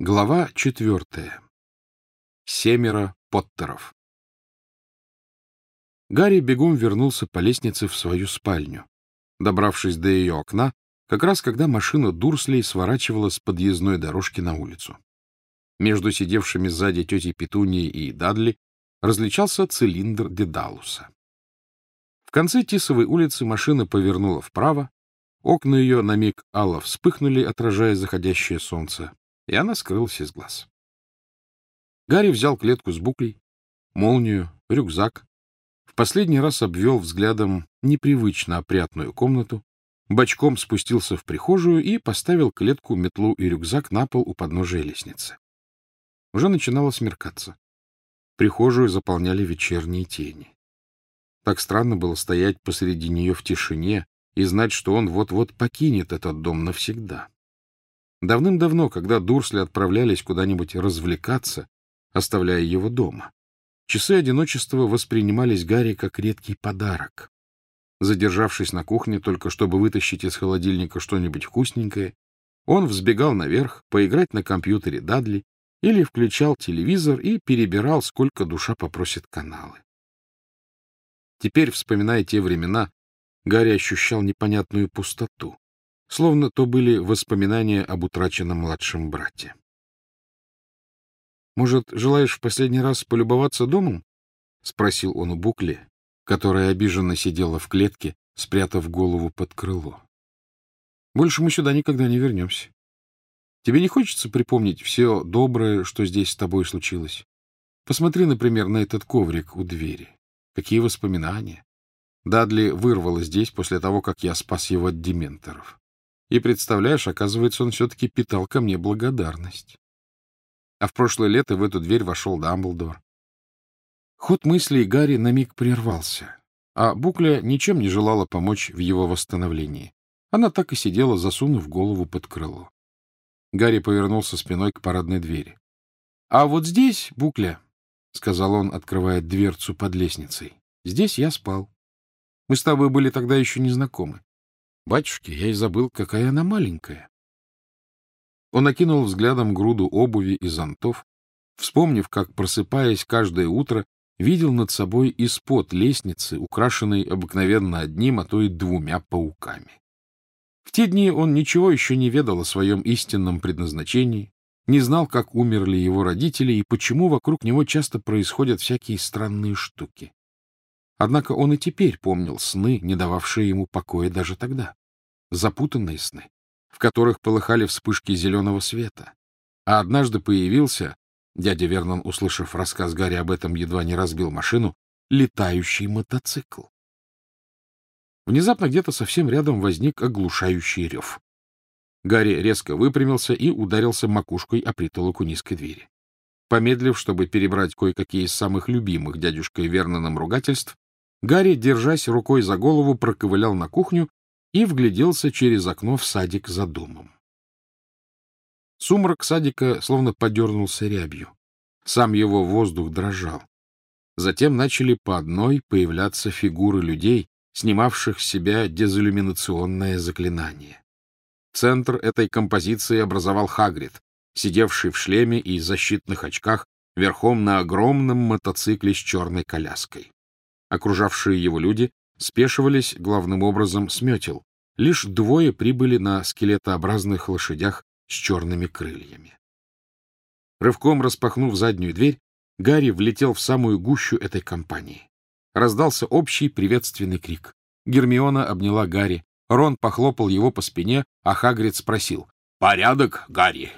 Глава четвертая. Семеро Поттеров. Гарри бегом вернулся по лестнице в свою спальню. Добравшись до ее окна, как раз когда машина Дурслей сворачивала с подъездной дорожки на улицу. Между сидевшими сзади тетей Петунией и Дадли различался цилиндр Дедалуса. В конце Тисовой улицы машина повернула вправо, окна ее на миг алло вспыхнули, отражая заходящее солнце, и она скрылась из глаз. Гарри взял клетку с буклей, молнию, рюкзак, в последний раз обвел взглядом непривычно опрятную комнату, бочком спустился в прихожую и поставил клетку, метлу и рюкзак на пол у подножия лестницы. Уже начинало смеркаться. Прихожую заполняли вечерние тени. Так странно было стоять посреди нее в тишине и знать, что он вот-вот покинет этот дом навсегда. Давным-давно, когда Дурсли отправлялись куда-нибудь развлекаться, оставляя его дома, часы одиночества воспринимались Гарри как редкий подарок. Задержавшись на кухне, только чтобы вытащить из холодильника что-нибудь вкусненькое, он взбегал наверх поиграть на компьютере Дадли или включал телевизор и перебирал, сколько душа попросит каналы. Теперь, вспоминая те времена, Гарри ощущал непонятную пустоту словно то были воспоминания об утраченном младшем брате. «Может, желаешь в последний раз полюбоваться домом?» — спросил он у Букли, которая обиженно сидела в клетке, спрятав голову под крыло. «Больше мы сюда никогда не вернемся. Тебе не хочется припомнить все доброе, что здесь с тобой случилось? Посмотри, например, на этот коврик у двери. Какие воспоминания!» Дадли вырвало здесь после того, как я спас его от дементоров. И, представляешь, оказывается, он все-таки питал ко мне благодарность. А в прошлое лето в эту дверь вошел Дамблдор. Ход мыслей Гарри на миг прервался, а Букля ничем не желала помочь в его восстановлении. Она так и сидела, засунув голову под крыло. Гарри повернулся спиной к парадной двери. — А вот здесь, Букля, — сказал он, открывая дверцу под лестницей, — здесь я спал. Мы с тобой были тогда еще не знакомы. Батюшки, я и забыл, какая она маленькая. Он окинул взглядом груду обуви и зонтов, вспомнив, как, просыпаясь каждое утро, видел над собой из-под лестницы, украшенной обыкновенно одним, а то и двумя пауками. В те дни он ничего еще не ведал о своем истинном предназначении, не знал, как умерли его родители и почему вокруг него часто происходят всякие странные штуки. Однако он и теперь помнил сны, не дававшие ему покоя даже тогда запутанные сны, в которых полыхали вспышки зеленого света. А однажды появился, дядя Вернон, услышав рассказ Гарри об этом, едва не разбил машину, летающий мотоцикл. Внезапно где-то совсем рядом возник оглушающий рев. Гарри резко выпрямился и ударился макушкой о притолоку низкой двери. Помедлив, чтобы перебрать кое-какие из самых любимых дядюшкой Верноном ругательств, Гарри, держась рукой за голову, проковылял на кухню и вгляделся через окно в садик за домом. Сумрак садика словно подернулся рябью. Сам его воздух дрожал. Затем начали по одной появляться фигуры людей, снимавших с себя дезиллюминационное заклинание. Центр этой композиции образовал Хагрид, сидевший в шлеме и защитных очках верхом на огромном мотоцикле с черной коляской. Окружавшие его люди спешивались главным образом с метел. Лишь двое прибыли на скелетообразных лошадях с черными крыльями. Рывком распахнув заднюю дверь, Гарри влетел в самую гущу этой компании. Раздался общий приветственный крик. Гермиона обняла Гарри. Рон похлопал его по спине, а Хагрид спросил. — Порядок, Гарри?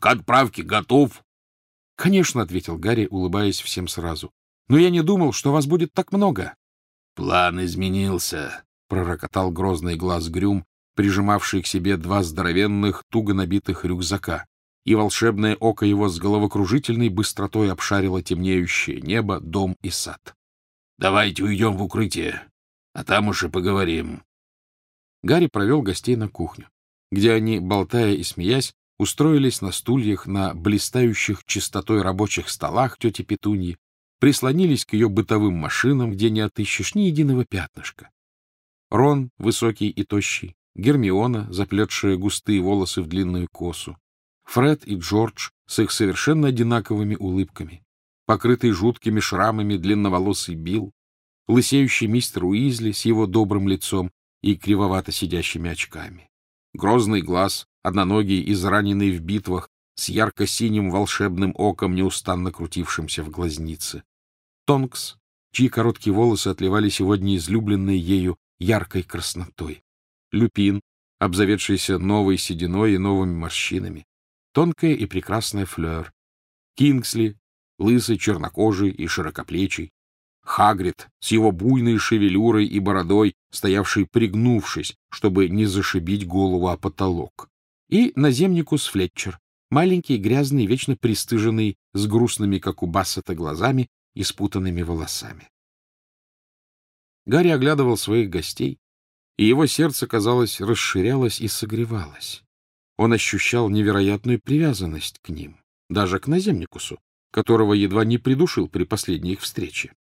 К отправке готов? — Конечно, — ответил Гарри, улыбаясь всем сразу. — Но я не думал, что вас будет так много. План изменился, — пророкотал грозный глаз Грюм, прижимавший к себе два здоровенных, туго набитых рюкзака, и волшебное око его с головокружительной быстротой обшарило темнеющее небо, дом и сад. — Давайте уйдем в укрытие, а там уж и поговорим. Гарри провел гостей на кухню, где они, болтая и смеясь, устроились на стульях на блистающих чистотой рабочих столах тети Петуньи, прислонились к ее бытовым машинам, где не отыщешь ни единого пятнышка. Рон, высокий и тощий, Гермиона, заплетшая густые волосы в длинную косу, Фред и Джордж с их совершенно одинаковыми улыбками, покрытый жуткими шрамами длинноволосый Билл, лысеющий мистер Уизли с его добрым лицом и кривовато сидящими очками, грозный глаз, одноногий, израненный в битвах, с ярко-синим волшебным оком, неустанно крутившимся в глазнице, Тонкс, чьи короткие волосы отливали сегодня излюбленной ею яркой краснотой, Люпин, обзаведшийся новой сединой и новыми морщинами, тонкая и прекрасная Флёр, Кингсли, лысый, чернокожий и широкоплечий, Хагрид с его буйной шевелюрой и бородой, стоявший пригнувшись, чтобы не зашибить голову о потолок, и наземникус Флетчер, маленький, грязный, вечно пристыженный, с грустными, как у Бассета, глазами и спутанными волосами. Гарри оглядывал своих гостей, и его сердце, казалось, расширялось и согревалось. Он ощущал невероятную привязанность к ним, даже к наземникусу, которого едва не придушил при последней их встрече.